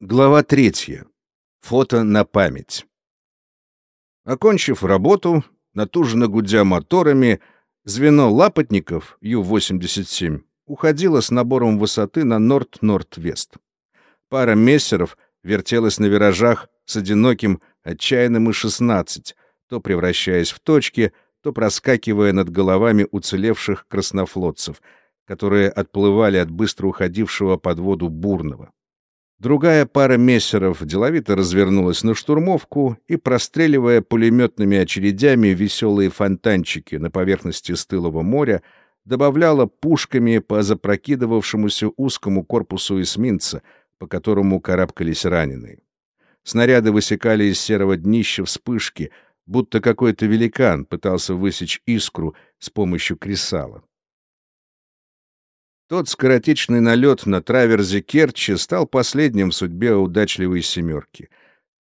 Глава третья. Фото на память. Окончив работу, натужно гудя моторами, звено лапотников Ю-87 уходило с набором высоты на Норд-Норд-Вест. Пара мессеров вертелась на виражах с одиноким, отчаянным И-16, то превращаясь в точки, то проскакивая над головами уцелевших краснофлотцев, которые отплывали от быстро уходившего под воду бурного. Другая пара мессеров деловито развернулась на штурмовку и, простреливая пулеметными очередями веселые фонтанчики на поверхности стылого моря, добавляла пушками по запрокидывавшемуся узкому корпусу эсминца, по которому карабкались раненые. Снаряды высекали из серого днища вспышки, будто какой-то великан пытался высечь искру с помощью кресала. Тот скоротечный налет на траверзе Керчи стал последним в судьбе удачливой «семерки».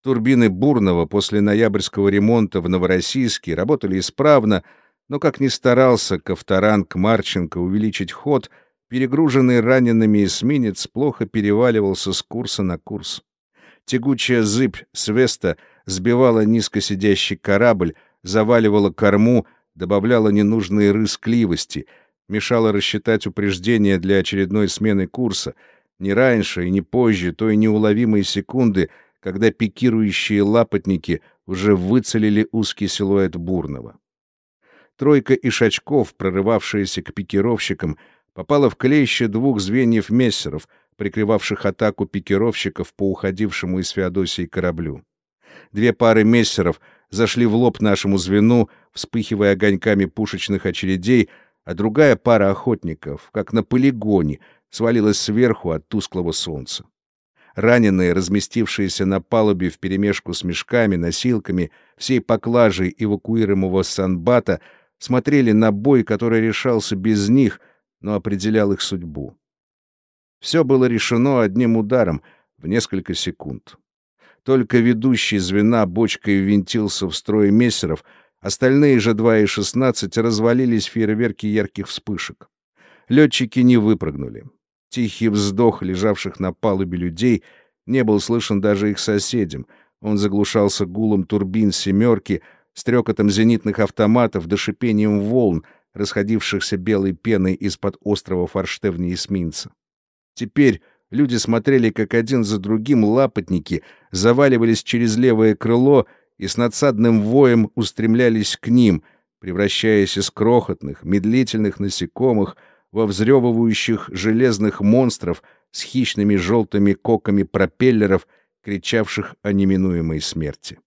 Турбины Бурного после ноябрьского ремонта в Новороссийске работали исправно, но, как ни старался Ковторанг Марченко увеличить ход, перегруженный ранеными эсминец плохо переваливался с курса на курс. Тягучая зыбь свеста сбивала низко сидящий корабль, заваливала корму, добавляла ненужные рыскливости — мешало рассчитать упреждение для очередной смены курса, не раньше и не позже той неуловимой секунды, когда пикирующие лапотники уже выцелили узкий силуэт Бурного. Тройка ишачков, прорывавшаяся к пикировщикам, попала в клейще двух звеньев мессеров, прикрывавших атаку пикировщиков по уходившему из Феодосии кораблю. Две пары мессеров зашли в лоб нашему звену, вспыхивая огоньками пушечных очередей, а другая пара охотников, как на полигоне, свалилась сверху от тусклого солнца. Раненые, разместившиеся на палубе вперемешку с мешками, носилками, всей поклажей эвакуируемого Санбата, смотрели на бой, который решался без них, но определял их судьбу. Все было решено одним ударом в несколько секунд. Только ведущий звена бочкой ввинтился в строй мессеров — Остальные же два и шестнадцать развалились фейерверки ярких вспышек. Летчики не выпрыгнули. Тихий вздох лежавших на палубе людей не был слышен даже их соседям. Он заглушался гулом турбин «семерки», стрекотом зенитных автоматов до шипением волн, расходившихся белой пеной из-под острого форштевня эсминца. Теперь люди смотрели, как один за другим лапотники заваливались через левое крыло и с надсадным воем устремлялись к ним, превращаясь из крохотных, медлительных насекомых во взрёвывающих железных монстров с хищными желтыми коками пропеллеров, кричавших о неминуемой смерти.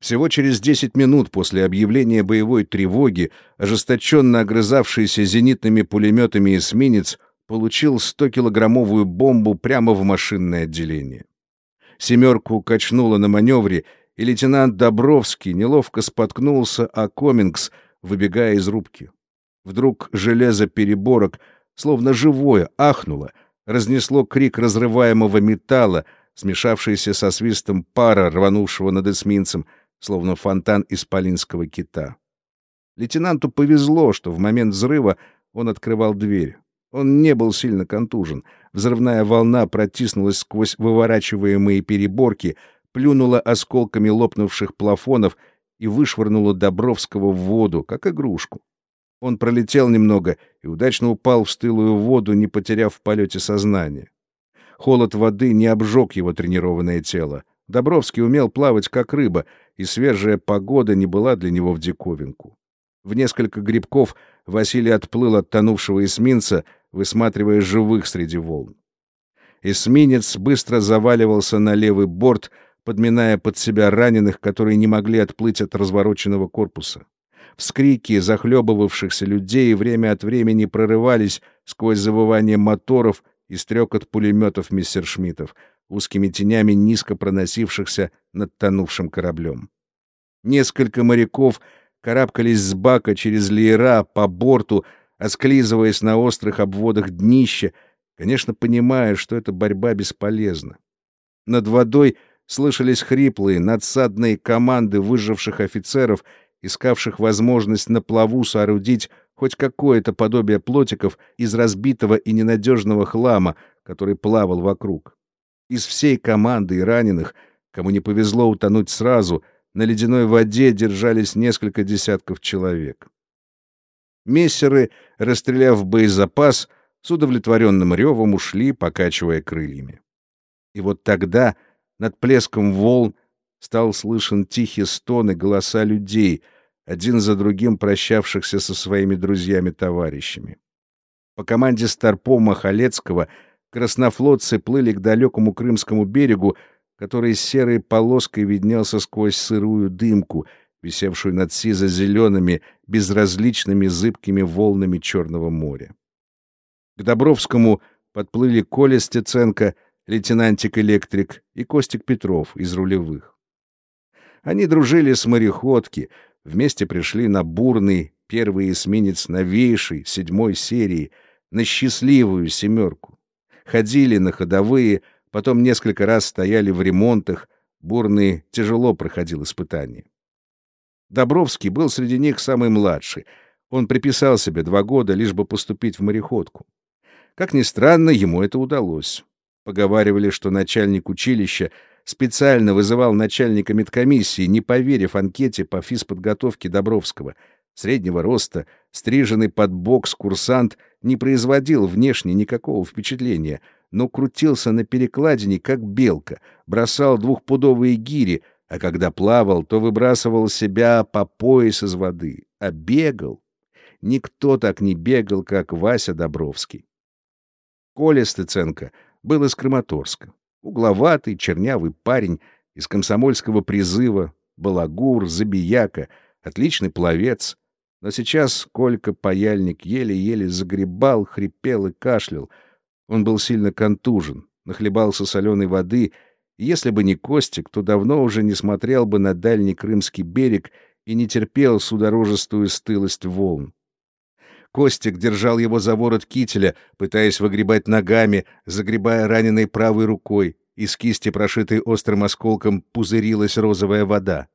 Всего через 10 минут после объявления боевой тревоги ожесточенно огрызавшийся зенитными пулеметами эсминец получил 100-килограммовую бомбу прямо в машинное отделение. Семерку качнуло на маневре, и лейтенант Добровский неловко споткнулся о Комингс, выбегая из рубки. Вдруг железо переборок, словно живое, ахнуло, разнесло крик разрываемого металла, смешавшийся со свистом пара, рванувшего над эсминцем, словно фонтан исполинского кита. Лейтенанту повезло, что в момент взрыва он открывал дверь. Он не был сильно контужен. Взрывная волна протиснулась сквозь выворачиваемые переборки, плюнула осколками лопнувших плафонов и вышвырнула Добровского в воду, как игрушку. Он пролетел немного и удачно упал в стылую воду, не потеряв в полете сознание. Холод воды не обжег его тренированное тело. Добровский умел плавать как рыба, и свежая погода не была для него в диковинку. В несколько грибков Василий отплыл от тонувшего эсминца, высматривая живых среди волн. Эсминец быстро заваливался на левый борт, подминая под себя раненых, которые не могли отплыть от развороченного корпуса. Вскрики захлебывавшихся людей время от времени прорывались сквозь завывание моторов и стрекот пулеметов мессершмиттов, узкими тенями низко проносившихся над тонувшим кораблем. Несколько моряков карабкались с бака через леера по борту, осклизываясь на острых обводах днища, конечно, понимая, что эта борьба бесполезна. Над водой слышались хриплые, надсадные команды выживших офицеров, искавших возможность на плаву соорудить хоть какое-то подобие плотиков из разбитого и ненадежного хлама, который плавал вокруг. Из всей команды и раненых, кому не повезло утонуть сразу, на ледяной воде держались несколько десятков человек. Мессеры, расстреляв боезапас, с удовлетворенным ревом ушли, покачивая крыльями. И вот тогда над плеском волн стал слышен тихий стон и голоса людей — один за другим прощавшихся со своими друзьями-товарищами. По команде Старпома Халецкого краснофлотцы плыли к далекому Крымскому берегу, который серой полоской виднелся сквозь сырую дымку, висевшую над сизо-зелеными, безразличными зыбкими волнами Черного моря. К Добровскому подплыли Коля Стеценко, лейтенантик-электрик и Костик Петров из рулевых. Они дружили с мореходки, Вместе пришли на бурный первый эсминец новейшей, седьмой серии, на счастливую семерку. Ходили на ходовые, потом несколько раз стояли в ремонтах, бурный тяжело проходил испытания. Добровский был среди них самый младший. Он приписал себе два года, лишь бы поступить в мореходку. Как ни странно, ему это удалось. Поговаривали, что начальник училища специально вызывал начальника медкомиссии, не поверив анкете по физподготовке Добровского. Среднего роста, стриженный под бокс курсант не производил внешне никакого впечатления, но крутился на перекладине, как белка, бросал двухпудовые гири, а когда плавал, то выбрасывал себя по пояс из воды, а бегал. Никто так не бегал, как Вася Добровский. Коля Стыценко был из Краматорска. Угловатый, чернявый парень из комсомольского призыва, балагур, забияка, отличный пловец. Но сейчас Колька Паяльник еле-еле загребал, хрипел и кашлял. Он был сильно контужен, нахлебался соленой воды, если бы не Костик, то давно уже не смотрел бы на дальний крымский берег и не терпел судорожестую стылость волн. Костик держал его за ворот кителя, пытаясь выгребать ногами, загребая раненой правой рукой. Из кисти, прошитой острым осколком, пузырилась розовая вода.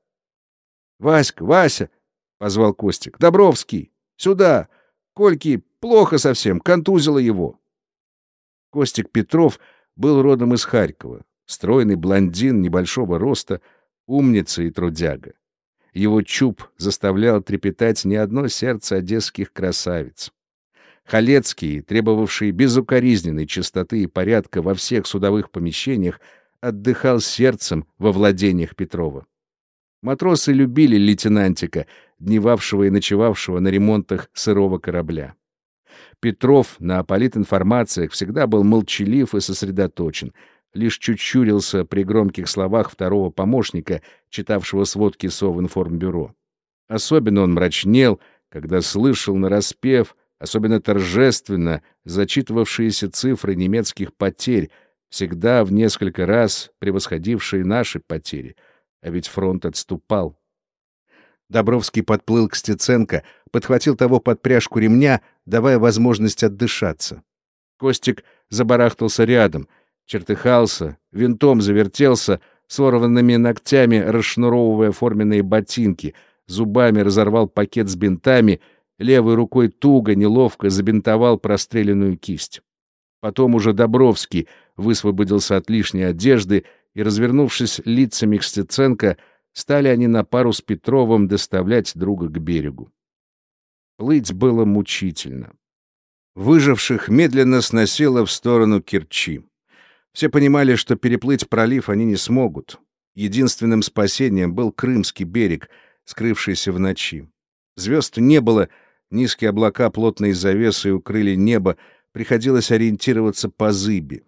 «Васька, Вася!» — позвал Костик. «Добровский! Сюда! Кольки плохо совсем, контузило его!» Костик Петров был родом из Харькова. Стройный блондин небольшого роста, умница и трудяга. Его чуб заставлял трепетать не одно сердце одесских красавиц. Халецкий, требовавший безукоризненной чистоты и порядка во всех судовых помещениях, отдыхал сердцем во владениях Петрова. Матросы любили лейтенантика, дневавшего и ночевавшего на ремонтах сырого корабля. Петров на политинформациях всегда был молчалив и сосредоточен, лишь чучурился при громких словах второго помощника, читавшего сводки Совинформбюро. Особенно он мрачнел, когда слышал нараспев, особенно торжественно, зачитывавшиеся цифры немецких потерь, всегда в несколько раз превосходившие наши потери, а ведь фронт отступал. Добровский подплыл к Стеценко, подхватил того под пряжку ремня, давая возможность отдышаться. Костик забарахтался рядом — чертыхался, винтом завертелся, сорванными ногтями расшнуровывая форменные ботинки, зубами разорвал пакет с бинтами, левой рукой туго, неловко забинтовал простреленную кисть. Потом уже Добровский высвободился от лишней одежды, и, развернувшись лицами к Стеценко, стали они на пару с Петровым доставлять друга к берегу. Плыть было мучительно. Выживших медленно сносило в сторону Керчи. Все понимали, что переплыть пролив они не смогут. Единственным спасением был Крымский берег, скрывшийся в ночи. Звезд не было, низкие облака плотной завесой укрыли небо, приходилось ориентироваться по зыби.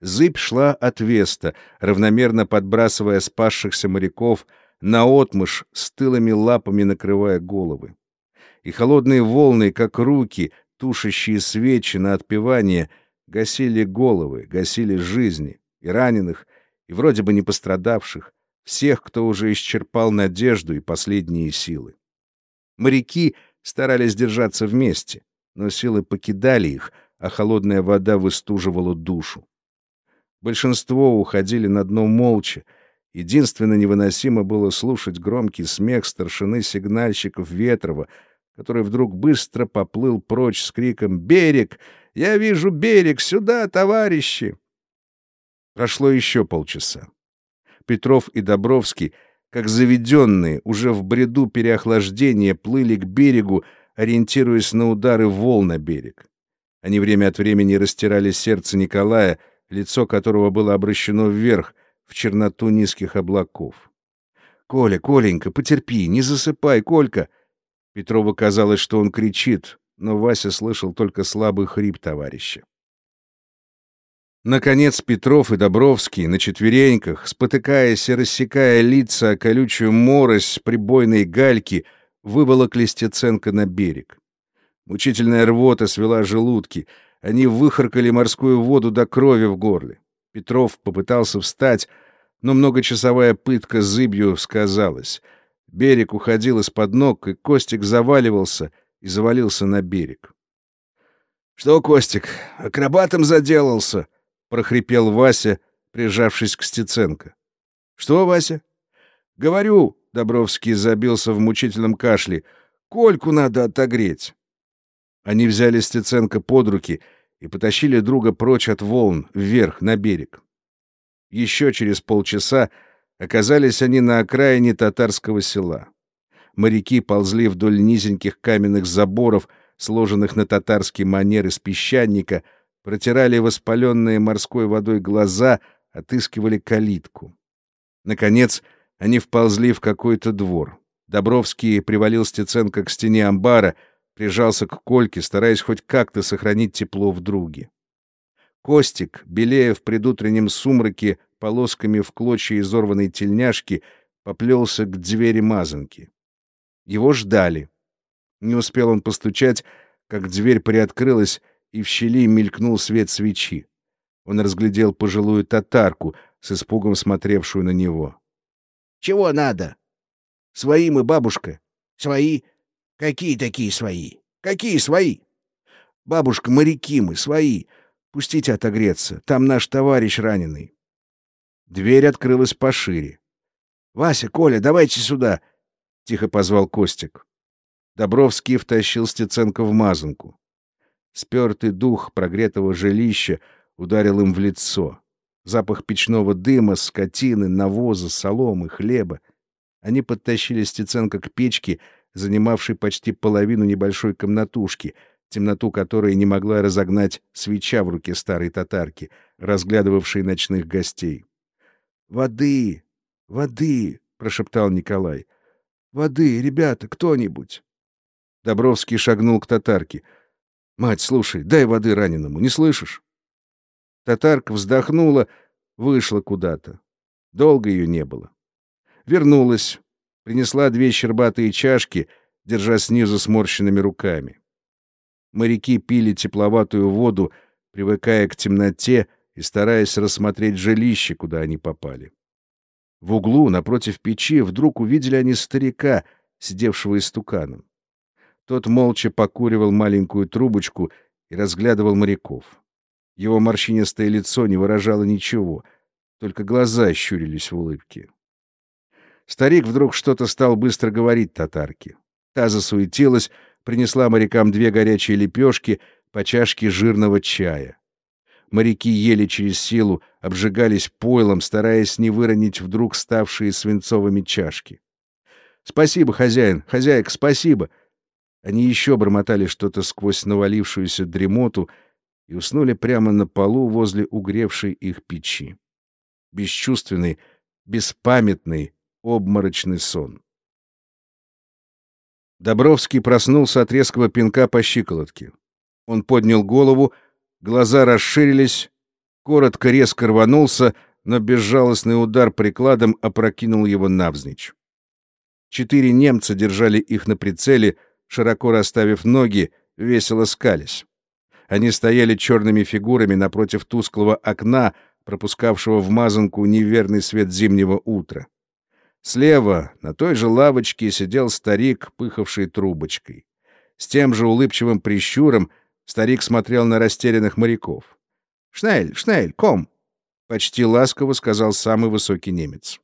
Зыбь шла от Веста, равномерно подбрасывая спасшихся моряков, наотмашь с тылыми лапами накрывая головы. И холодные волны, как руки, тушащие свечи на отпевание, Гасили головы, гасили жизни, и раненых, и вроде бы не пострадавших, всех, кто уже исчерпал надежду и последние силы. Моряки старались держаться вместе, но силы покидали их, а холодная вода выстуживала душу. Большинство уходили на дно молча. Единственно невыносимо было слушать громкий смех старшины сигнальщиков Ветрова, который вдруг быстро поплыл прочь с криком «Берег! Я вижу берег! Сюда, товарищи!» Прошло еще полчаса. Петров и Добровский, как заведенные, уже в бреду переохлаждения, плыли к берегу, ориентируясь на удары волн на берег. Они время от времени растирали сердце Николая, лицо которого было обращено вверх, в черноту низких облаков. «Коля, Коленька, потерпи, не засыпай, Колька!» Петрову казалось, что он кричит, но Вася слышал только слабый хрип товарища. Наконец Петров и Добровский на четвереньках, спотыкаясь и рассекая лица о колючую морось прибойной гальки, выволокли Стеценко на берег. Мучительная рвота свела желудки, они выхаркали морскую воду до крови в горле. Петров попытался встать, но многочасовая пытка зыбью сказалась. Берег уходил из-под ног, и Костик заваливался и завалился на берег. — Что, Костик, акробатом заделался? — прохрипел Вася, прижавшись к Стеценко. — Что, Вася? — Говорю, — Добровский забился в мучительном кашле, — Кольку надо отогреть. Они взяли Стеценко под руки и потащили друга прочь от волн, вверх, на берег. Еще через полчаса оказались они на окраине татарского села. Моряки ползли вдоль низеньких каменных заборов, сложенных на татарский манер из песчаника, протирали воспаленные морской водой глаза, отыскивали калитку. Наконец, они вползли в какой-то двор. Добровский привалил Стеценко к стене амбара, прижался к Кольке, стараясь хоть как-то сохранить тепло в друге. Костик, белея в предутреннем сумраке полосками в клочья изорванной тельняшки, поплелся к двери мазанки. Его ждали. Не успел он постучать, как дверь приоткрылась, и в щели мелькнул свет свечи. Он разглядел пожилую татарку, с испугом смотревшую на него. — Чего надо? — Свои мы, бабушка. — Свои? Какие такие свои? Какие свои? — Бабушка, моряки мы, свои. — Пустите отогреться. Там наш товарищ раненый. Дверь открылась пошире. «Вася, Коля, давайте сюда!» — тихо позвал Костик. Добровский втащил Стеценко в мазанку. Спертый дух прогретого жилища ударил им в лицо. Запах печного дыма, скотины, навоза, соломы, хлеба. Они подтащили Стеценко к печке, занимавшей почти половину небольшой комнатушки — темноту которой не могла разогнать свеча в руке старой татарки, разглядывавшей ночных гостей. «Воды! Воды!» — прошептал Николай. «Воды, ребята, кто-нибудь!» Добровский шагнул к татарке. «Мать, слушай, дай воды раненому, не слышишь?» Татарка вздохнула, вышла куда-то. Долго ее не было. Вернулась, принесла две щербатые чашки, держа снизу сморщенными руками. Моряки пили тепловатую воду, привыкая к темноте и стараясь рассмотреть жилище, куда они попали. В углу, напротив печи, вдруг увидели они старика, сидевшего истуканом. Тот молча покуривал маленькую трубочку и разглядывал моряков. Его морщинистое лицо не выражало ничего, только глаза щурились в улыбке. Старик вдруг что-то стал быстро говорить татарке. Та засуетилась, принесла морякам две горячие лепешки по чашке жирного чая. Моряки ели через силу, обжигались пойлом, стараясь не выронить вдруг ставшие свинцовыми чашки. «Спасибо, хозяин! Хозяйка, спасибо!» Они еще бормотали что-то сквозь навалившуюся дремоту и уснули прямо на полу возле угревшей их печи. Бесчувственный, беспамятный, обморочный сон. Добровский проснулся от резкого пинка по щиколотке. Он поднял голову, глаза расширились, коротко резко рванулся, но безжалостный удар прикладом опрокинул его навзничь. Четыре немца держали их на прицеле, широко расставив ноги, весело скались. Они стояли черными фигурами напротив тусклого окна, пропускавшего в мазанку неверный свет зимнего утра. Слева, на той же лавочке, сидел старик, пыхавший трубочкой. С тем же улыбчивым прищуром старик смотрел на растерянных моряков. «Шнель, Шнель, ком!» — почти ласково сказал самый высокий немец.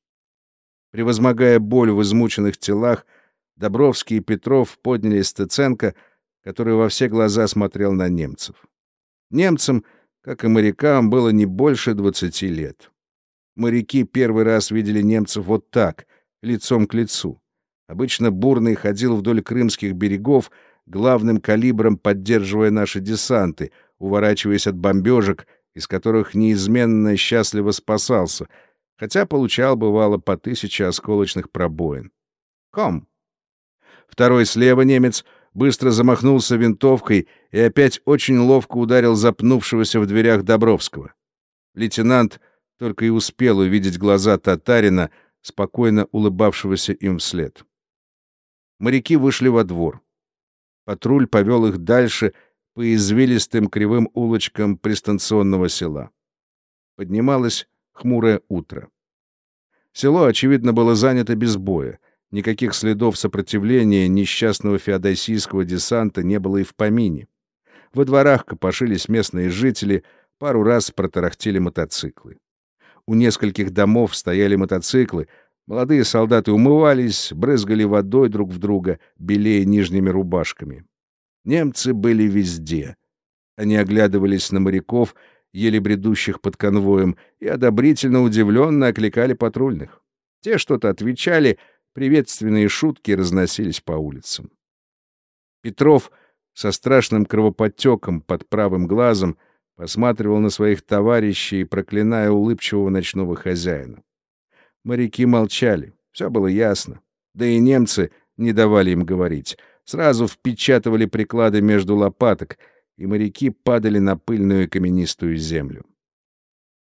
Превозмогая боль в измученных телах, Добровский и Петров подняли Стеценко, который во все глаза смотрел на немцев. Немцам, как и морякам, было не больше двадцати лет. Моряки первый раз видели немцев вот так, лицом к лицу. Обычно Бурный ходил вдоль крымских берегов, главным калибром поддерживая наши десанты, уворачиваясь от бомбежек, из которых неизменно счастливо спасался, хотя получал, бывало, по тысяче осколочных пробоин. «Ком!» Второй слева немец быстро замахнулся винтовкой и опять очень ловко ударил запнувшегося в дверях Добровского. Лейтенант только и успел увидеть глаза татарина, спокойно улыбавшегося им вслед. Моряки вышли во двор. Патруль повел их дальше по извилистым кривым улочкам пристанционного села. Поднималось хмурое утро. Село, очевидно, было занято без боя. Никаких следов сопротивления несчастного феодосийского десанта не было и в помине. Во дворах копошились местные жители, пару раз протарахтели мотоциклы. У нескольких домов стояли мотоциклы, молодые солдаты умывались, брызгали водой друг в друга, белее нижними рубашками. Немцы были везде. Они оглядывались на моряков, еле бредущих под конвоем, и одобрительно удивленно окликали патрульных. Те что-то отвечали, приветственные шутки разносились по улицам. Петров со страшным кровоподтеком под правым глазом посматривал на своих товарищей, проклиная улыбчивого ночного хозяина. Моряки молчали, все было ясно. Да и немцы не давали им говорить. Сразу впечатывали приклады между лопаток, и моряки падали на пыльную каменистую землю.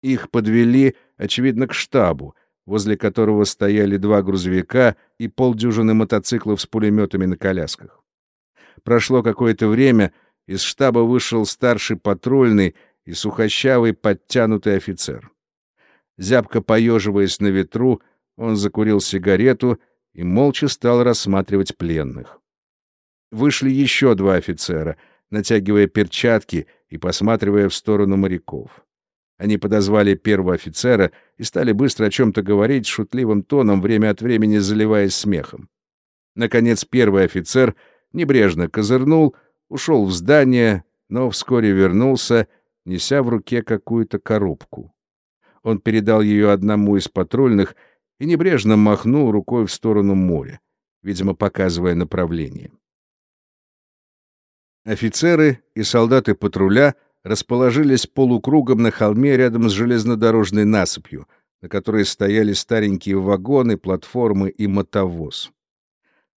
Их подвели, очевидно, к штабу, возле которого стояли два грузовика и полдюжины мотоциклов с пулеметами на колясках. Прошло какое-то время, из штаба вышел старший патрульный и сухощавый подтянутый офицер. Зябко поеживаясь на ветру, он закурил сигарету и молча стал рассматривать пленных. Вышли еще два офицера, натягивая перчатки и посматривая в сторону моряков. Они подозвали первого офицера и стали быстро о чем-то говорить шутливым тоном, время от времени заливаясь смехом. Наконец первый офицер небрежно козырнул, ушел в здание, но вскоре вернулся, неся в руке какую-то коробку. Он передал ее одному из патрульных и небрежно махнул рукой в сторону моря, видимо, показывая направление. Офицеры и солдаты патруля расположились полукругом на холме рядом с железнодорожной насыпью, на которой стояли старенькие вагоны, платформы и мотовоз.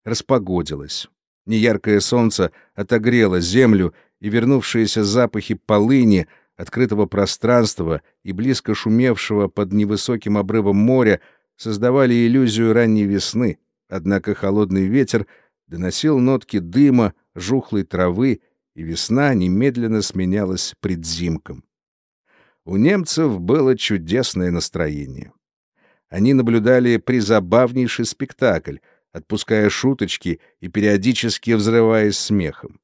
Распогодилось. Неяркое солнце отогрело землю, и вернувшиеся запахи полыни, открытого пространства и близко шумевшего под невысоким обрывом моря создавали иллюзию ранней весны, однако холодный ветер доносил нотки дыма, жухлой травы, и весна немедленно сменялась предзимком. У немцев было чудесное настроение. Они наблюдали призабавнейший спектакль — отпуская шуточки и периодически взрываясь смехом.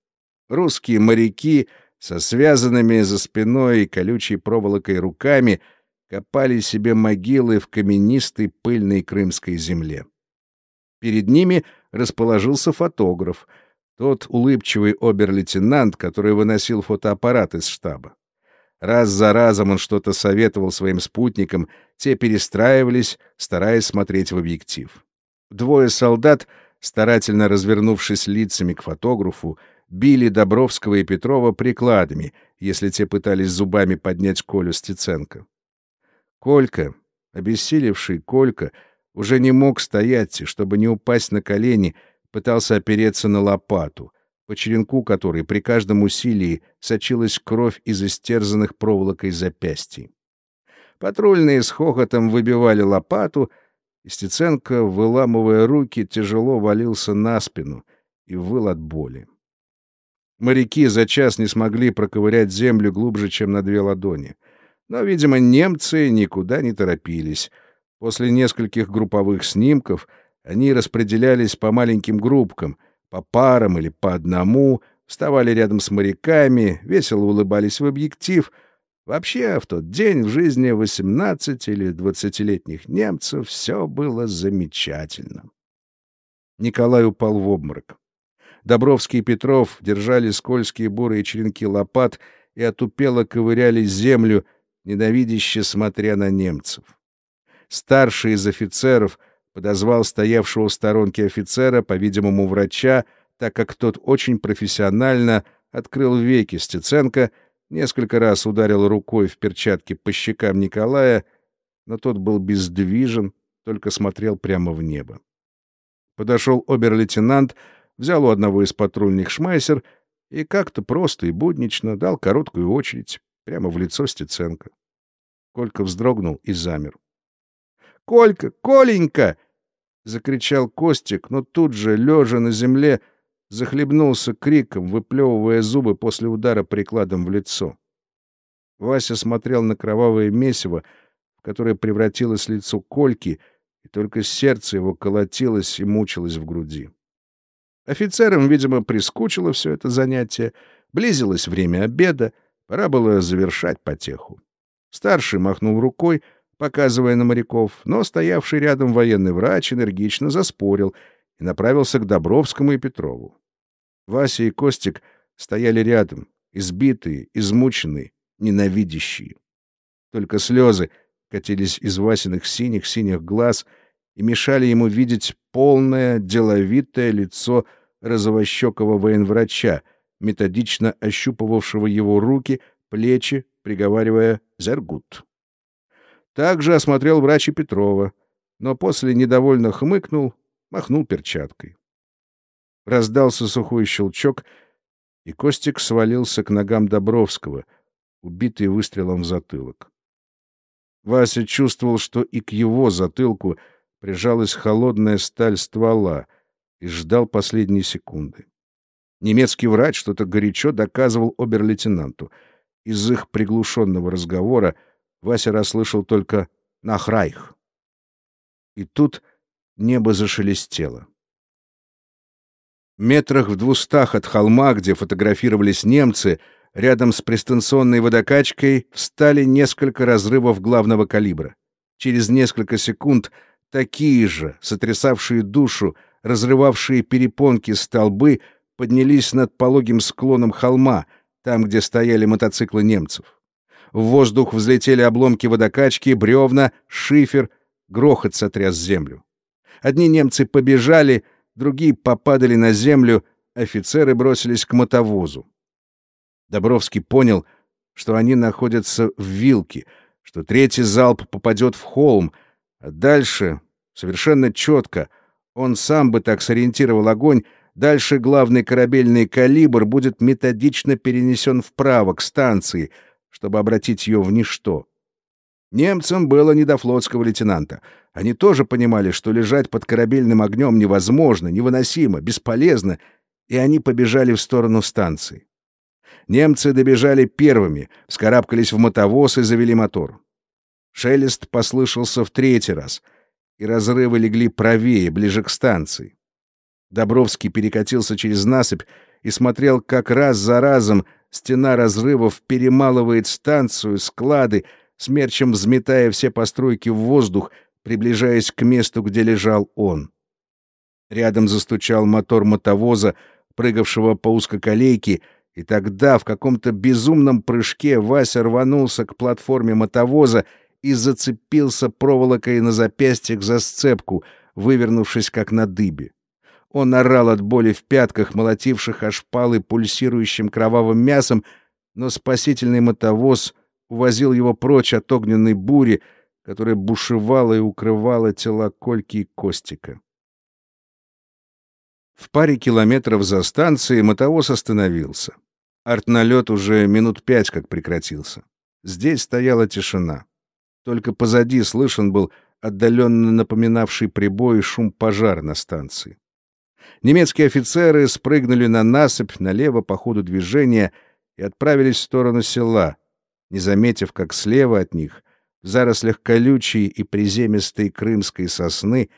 Русские моряки со связанными за спиной и колючей проволокой руками копали себе могилы в каменистой пыльной крымской земле. Перед ними расположился фотограф, тот улыбчивый обер-лейтенант, который выносил фотоаппарат из штаба. Раз за разом он что-то советовал своим спутникам, те перестраивались, стараясь смотреть в объектив. Двое солдат, старательно развернувшись лицами к фотографу, били Добровского и Петрова прикладами, если те пытались зубами поднять Колю Стеценко. Колька, обессилевший Колька, уже не мог стоять и, чтобы не упасть на колени, пытался опереться на лопату, по черенку которой при каждом усилии сочилась кровь из истерзанных проволокой запястий. Патрульные с хохотом выбивали лопату — Истеценко, выламывая руки, тяжело валился на спину и выл от боли. Моряки за час не смогли проковырять землю глубже, чем на две ладони. Но, видимо, немцы никуда не торопились. После нескольких групповых снимков они распределялись по маленьким группкам, по парам или по одному, вставали рядом с моряками, весело улыбались в объектив — Вообще, в тот день в жизни 18 или 20-летних немцев все было замечательно. Николай упал в обморок. Добровский и Петров держали скользкие бурые черенки лопат и отупело ковыряли землю, ненавидяще смотря на немцев. Старший из офицеров подозвал стоявшего в сторонке офицера, по-видимому, врача, так как тот очень профессионально открыл веки Стеценко, несколько раз ударил рукой в перчатке по щекам Николая, но тот был бездвижен, только смотрел прямо в небо. Подошел обер-лейтенант, взял у одного из патрульных шмайсер и как-то просто и буднично дал короткую очередь прямо в лицо Стеценко. Колька вздрогнул и замер. «Колька! Коленька!» — закричал Костик, но тут же, лежа на земле, захлебнулся криком, выплевывая зубы после удара прикладом в лицо. Вася смотрел на кровавое месиво, которое превратилось лицо Кольки, и только сердце его колотилось и мучилось в груди. Офицерам, видимо, прискучило все это занятие, близилось время обеда, пора было завершать потеху. Старший махнул рукой — показывая на моряков, но стоявший рядом военный врач энергично заспорил и направился к Добровскому и Петрову. Вася и Костик стояли рядом, избитые, измученные, ненавидящие. Только слезы катились из Васиных синих-синих глаз и мешали ему видеть полное, деловитое лицо розовощекого военврача, методично ощупывавшего его руки, плечи, приговаривая «Зергут». Также осмотрел врач и Петрова, но после недовольно хмыкнул, махнул перчаткой. Раздался сухой щелчок, и Костик свалился к ногам Добровского, убитый выстрелом в затылок. Вася чувствовал, что и к его затылку прижалась холодная сталь ствола, и ждал последние секунды. Немецкий врач что-то горячо доказывал обер-лейтенанту. Из их приглушенного разговора Вася расслышал только «Нахрайх». И тут небо зашелестело. Метрах в двустах от холма, где фотографировались немцы, рядом с пристанционной водокачкой встали несколько разрывов главного калибра. Через несколько секунд такие же, сотрясавшие душу, разрывавшие перепонки столбы, поднялись над пологим склоном холма, там, где стояли мотоциклы немцев. В воздух взлетели обломки водокачки, бревна, шифер, грохот сотряс землю. Одни немцы побежали, другие попадали на землю, офицеры бросились к мотовозу. Добровский понял, что они находятся в вилке, что третий залп попадет в холм, а дальше, совершенно четко, он сам бы так сориентировал огонь, дальше главный корабельный калибр будет методично перенесен вправо, к станции — чтобы обратить ее в ничто. Немцам было не до флотского лейтенанта. Они тоже понимали, что лежать под корабельным огнем невозможно, невыносимо, бесполезно, и они побежали в сторону станции. Немцы добежали первыми, вскарабкались в мотовоз и завели мотор. Шелест послышался в третий раз, и разрывы легли правее, ближе к станции. Добровский перекатился через насыпь и смотрел, как раз за разом Стена разрывов перемалывает станцию, склады, смерчем взметая все постройки в воздух, приближаясь к месту, где лежал он. Рядом застучал мотор мотовоза, прыгавшего по узкоколейке, и тогда в каком-то безумном прыжке Вася рванулся к платформе мотовоза и зацепился проволокой на запястьях за сцепку, вывернувшись как на дыбе. Он орал от боли в пятках, молотивших о шпалы пульсирующим кровавым мясом, но спасительный мотовоз увозил его прочь от огненной бури, которая бушевала и укрывала тела Кольки и Костика. В паре километров за станцией мотовоз остановился. Артналет уже минут пять как прекратился. Здесь стояла тишина. Только позади слышен был отдаленно напоминавший прибой шум пожара на станции. Немецкие офицеры спрыгнули на насыпь налево по ходу движения и отправились в сторону села, не заметив, как слева от них, в зарослях колючей и приземистой крымской сосны,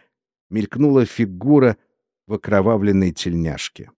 мелькнула фигура в окровавленной тельняшке.